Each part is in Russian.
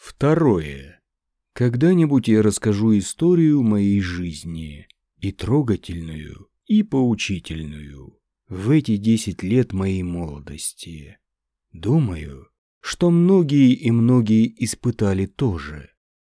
Второе. Когда-нибудь я расскажу историю моей жизни, и трогательную, и поучительную, в эти десять лет моей молодости. Думаю, что многие и многие испытали тоже.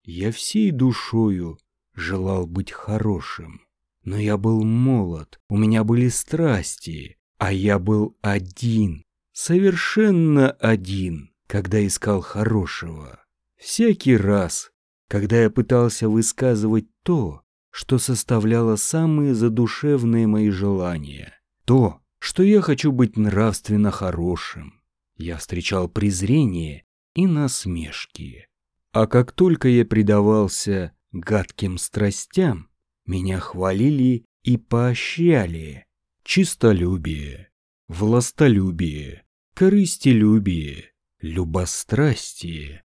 Я всей душою желал быть хорошим, но я был молод, у меня были страсти, а я был один, совершенно один, когда искал хорошего. Всякий раз, когда я пытался высказывать то, что составляло самые задушевные мои желания, то, что я хочу быть нравственно хорошим, я встречал презрение и насмешки. А как только я предавался гадким страстям, меня хвалили и поощряли. Чистолюбие, властолюбие, корыстелюбие, любострастие,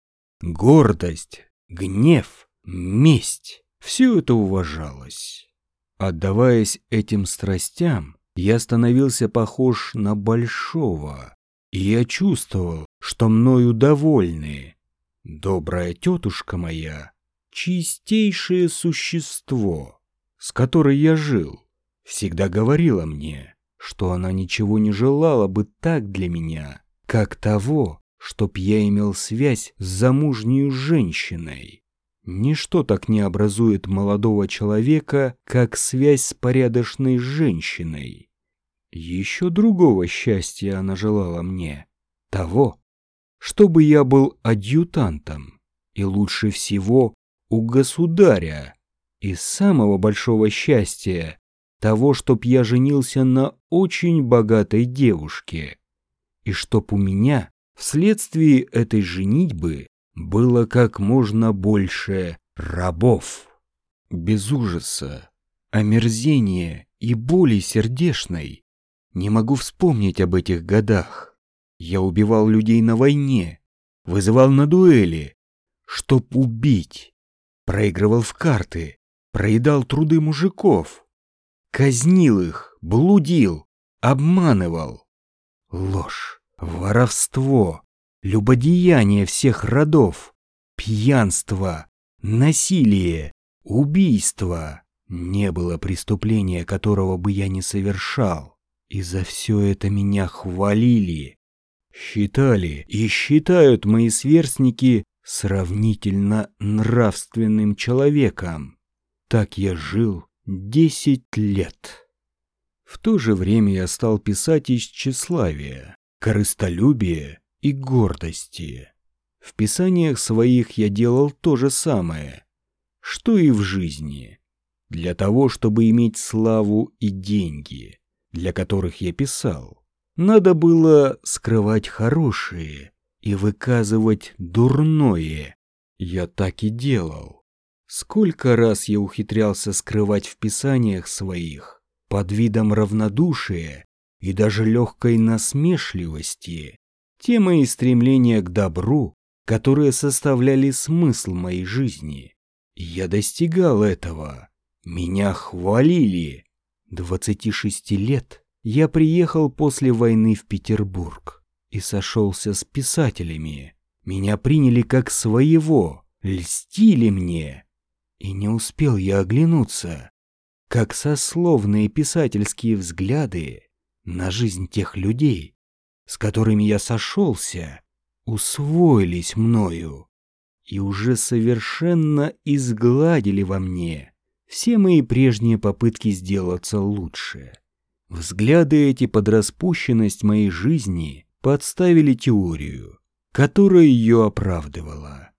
гордость, гнев, месть – все это уважалось. Отдаваясь этим страстям, я становился похож на большого, и я чувствовал, что мною довольны. Добрая тетушка моя – чистейшее существо, с которой я жил, всегда говорила мне, что она ничего не желала бы так для меня, как того, чтоб я имел связь с замужней женщиной. Ничто так не образует молодого человека, как связь с порядочной женщиной. Еще другого счастья она желала мне. Того, чтобы я был адъютантом, и лучше всего у государя. И самого большого счастья того, чтоб я женился на очень богатой девушке, и чтоб у меня Вследствие этой женитьбы было как можно больше рабов. Без ужаса, омерзения и боли сердешной не могу вспомнить об этих годах. Я убивал людей на войне, вызывал на дуэли, чтоб убить, проигрывал в карты, проедал труды мужиков, казнил их, блудил, обманывал. Ложь Воровство, любодеяние всех родов, пьянство, насилие, убийство. Не было преступления, которого бы я не совершал. И за все это меня хвалили. Считали и считают мои сверстники сравнительно нравственным человеком. Так я жил десять лет. В то же время я стал писать из тщеславия корыстолюбия и гордости. В писаниях своих я делал то же самое, что и в жизни, для того, чтобы иметь славу и деньги, для которых я писал. Надо было скрывать хорошее и выказывать дурное. Я так и делал. Сколько раз я ухитрялся скрывать в писаниях своих под видом равнодушия и даже легкой насмешливости, те мои стремления к добру, которые составляли смысл моей жизни. Я достигал этого. Меня хвалили. 26 лет я приехал после войны в Петербург и сошелся с писателями. Меня приняли как своего, льстили мне. И не успел я оглянуться, как сословные писательские взгляды на жизнь тех людей, с которыми я сошелся, усвоились мною и уже совершенно изгладили во мне все мои прежние попытки сделаться лучше. Взгляды эти под распущенность моей жизни подставили теорию, которая ее оправдывала.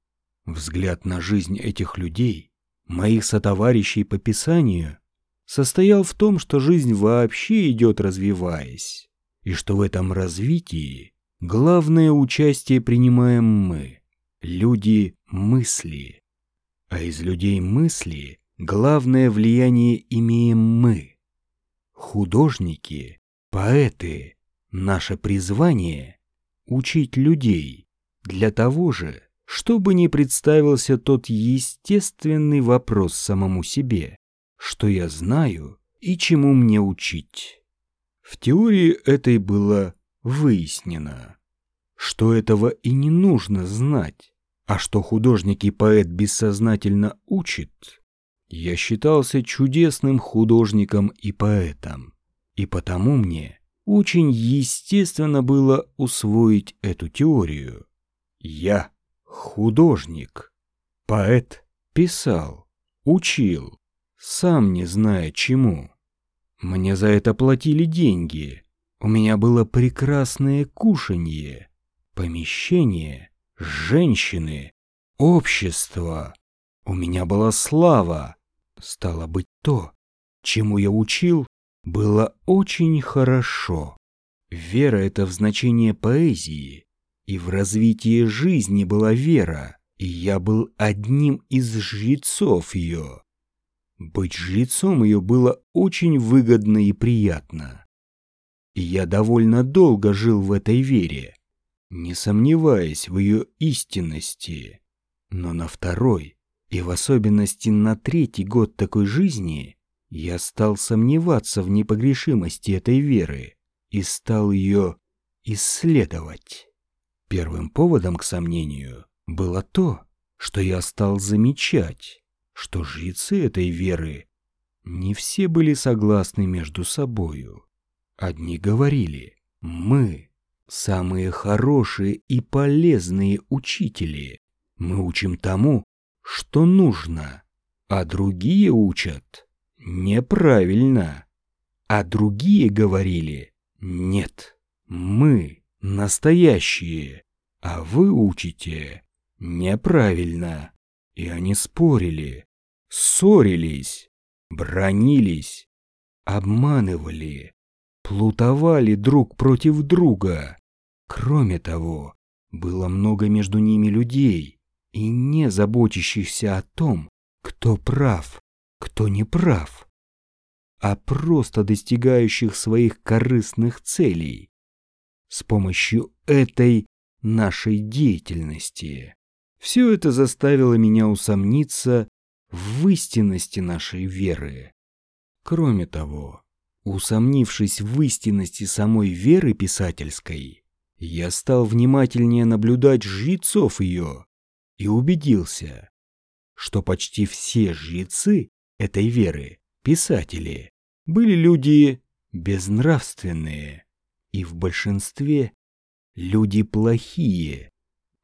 Взгляд на жизнь этих людей, моих сотоварищей по Писанию, состоял в том, что жизнь вообще идет развиваясь, и что в этом развитии главное участие принимаем мы, люди мысли, а из людей мысли главное влияние имеем мы. Художники, поэты, наше призвание — учить людей для того же, чтобы не представился тот естественный вопрос самому себе что я знаю и чему мне учить. В теории этой было выяснено, что этого и не нужно знать, а что художник и поэт бессознательно учит, я считался чудесным художником и поэтом, и потому мне очень естественно было усвоить эту теорию. Я художник, поэт, писал, учил, сам не зная чему. Мне за это платили деньги. У меня было прекрасное кушанье, помещение, женщины, общество. У меня была слава. Стало быть, то, чему я учил, было очень хорошо. Вера — это в значении поэзии, и в развитии жизни была вера, и я был одним из жрецов ее. Быть жрецом ее было очень выгодно и приятно. Я довольно долго жил в этой вере, не сомневаясь в ее истинности. Но на второй, и в особенности на третий год такой жизни, я стал сомневаться в непогрешимости этой веры и стал ее исследовать. Первым поводом к сомнению было то, что я стал замечать, что жрецы этой веры не все были согласны между собою. Одни говорили «Мы самые хорошие и полезные учители, мы учим тому, что нужно, а другие учат неправильно». А другие говорили «Нет, мы настоящие, а вы учите неправильно». И они спорили, ссорились, бронились, обманывали, плутовали друг против друга. Кроме того, было много между ними людей, и не заботящихся о том, кто прав, кто не прав, а просто достигающих своих корыстных целей с помощью этой нашей деятельности. Все это заставило меня усомниться в истинности нашей веры. Кроме того, усомнившись в истинности самой веры писательской, я стал внимательнее наблюдать жрецов ее и убедился, что почти все жрецы этой веры, писатели, были люди безнравственные и в большинстве люди плохие,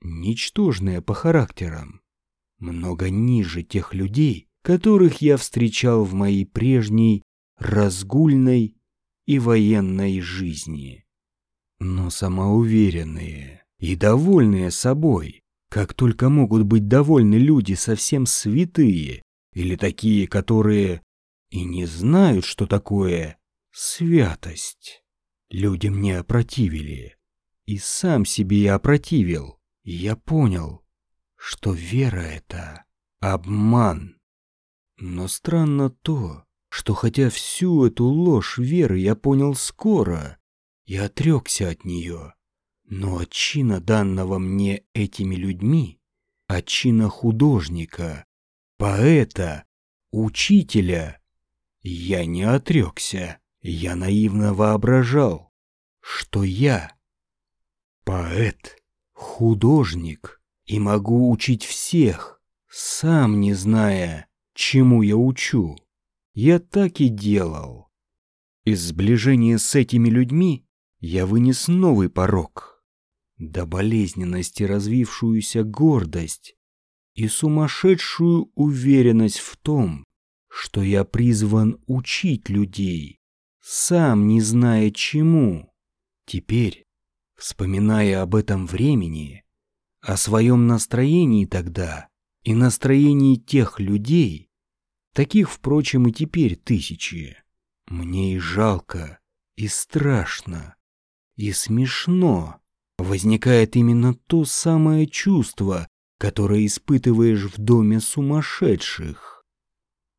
ничтожные по характерам, много ниже тех людей, которых я встречал в моей прежней разгульной и военной жизни. Но самоуверенные и довольные собой, как только могут быть довольны люди совсем святые или такие, которые и не знают, что такое святость. Люди мне опротивили, и сам себе я опротивил. Я понял, что вера — это обман. Но странно то, что хотя всю эту ложь веры я понял скоро и отрекся от нее, но от чина данного мне этими людьми, от чина художника, поэта, учителя, я не отрекся. Я наивно воображал, что я поэт художник и могу учить всех, сам не зная, чему я учу. Я так и делал. Из сближения с этими людьми я вынес новый порог. До болезненности развившуюся гордость и сумасшедшую уверенность в том, что я призван учить людей, сам не зная чему. Теперь Вспоминая об этом времени, о своем настроении тогда и настроении тех людей, таких, впрочем, и теперь тысячи, мне и жалко, и страшно, и смешно возникает именно то самое чувство, которое испытываешь в доме сумасшедших.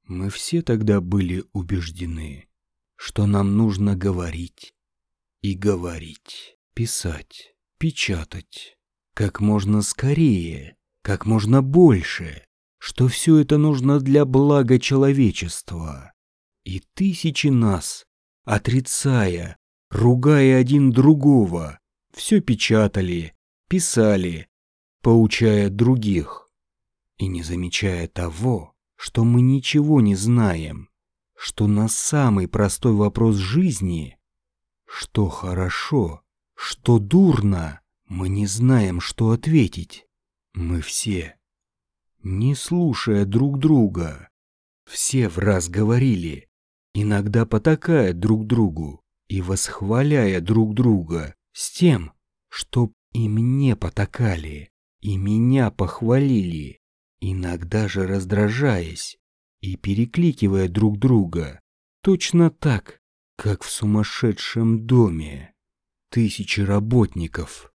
Мы все тогда были убеждены, что нам нужно говорить и говорить писать, печатать. Как можно скорее, как можно больше, что все это нужно для блага человечества. И тысячи нас, отрицая, ругая один другого, все печатали, писали, поучая других, и не замечая того, что мы ничего не знаем, что на самый простой вопрос жизни, что хорошо, что дурно, мы не знаем, что ответить. Мы все, не слушая друг друга, все в раз говорили, иногда потакая друг другу и восхваляя друг друга с тем, чтоб и мне потакали, и меня похвалили, иногда же раздражаясь и перекликивая друг друга, точно так, как в сумасшедшем доме. Тысячи работников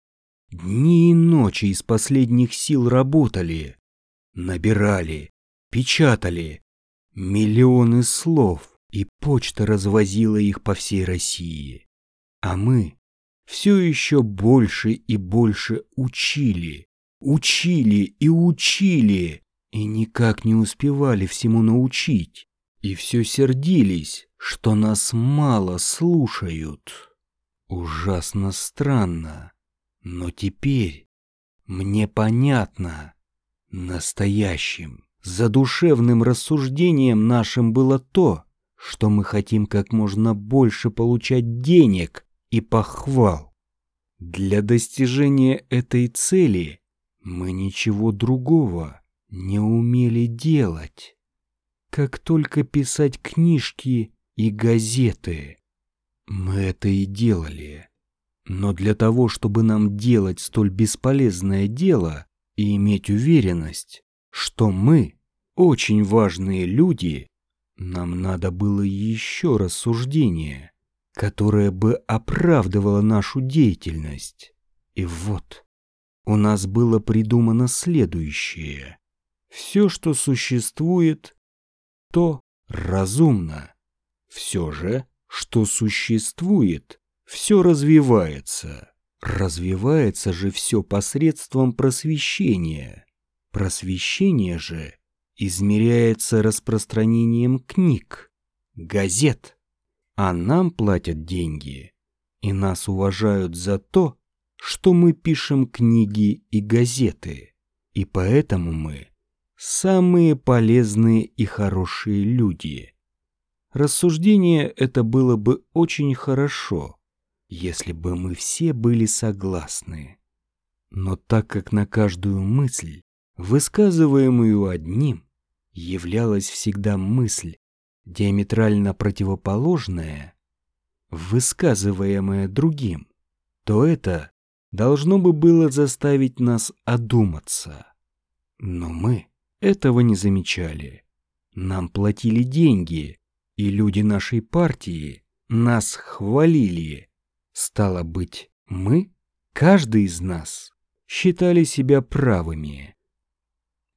дни и ночи из последних сил работали, набирали, печатали, Миллионы слов, и почта развозила их по всей России. А мы все еще больше и больше учили, учили и учили, и никак не успевали всему научить. И все сердились, что нас мало слушают. Ужасно странно, но теперь мне понятно настоящим Задушевным рассуждением нашим было то, что мы хотим как можно больше получать денег и похвал. Для достижения этой цели мы ничего другого не умели делать, как только писать книжки и газеты. Мы это и делали. Но для того, чтобы нам делать столь бесполезное дело и иметь уверенность, что мы, очень важные люди, нам надо было еще рассуждение, которое бы оправдывало нашу деятельность. И вот, у нас было придумано следующее. Все, что существует, то разумно. Все же, что существует, все развивается. Развивается же все посредством просвещения. Просвещение же измеряется распространением книг, газет, а нам платят деньги, и нас уважают за то, что мы пишем книги и газеты, и поэтому мы самые полезные и хорошие люди. Рассуждение это было бы очень хорошо, если бы мы все были согласны. Но так как на каждую мысль высказываемую одним, являлась всегда мысль, диаметрально противоположная, высказываемая другим, то это должно бы было заставить нас одуматься. Но мы этого не замечали. Нам платили деньги, и люди нашей партии нас хвалили. Стало быть, мы, каждый из нас, считали себя правыми.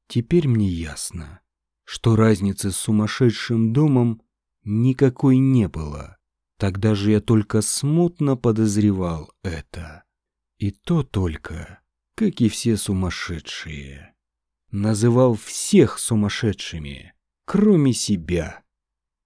Теперь мне ясно, что разницы с сумасшедшим домом никакой не было. Тогда же я только смутно подозревал это. И то только, как и все сумасшедшие. Называл всех сумасшедшими, кроме себя.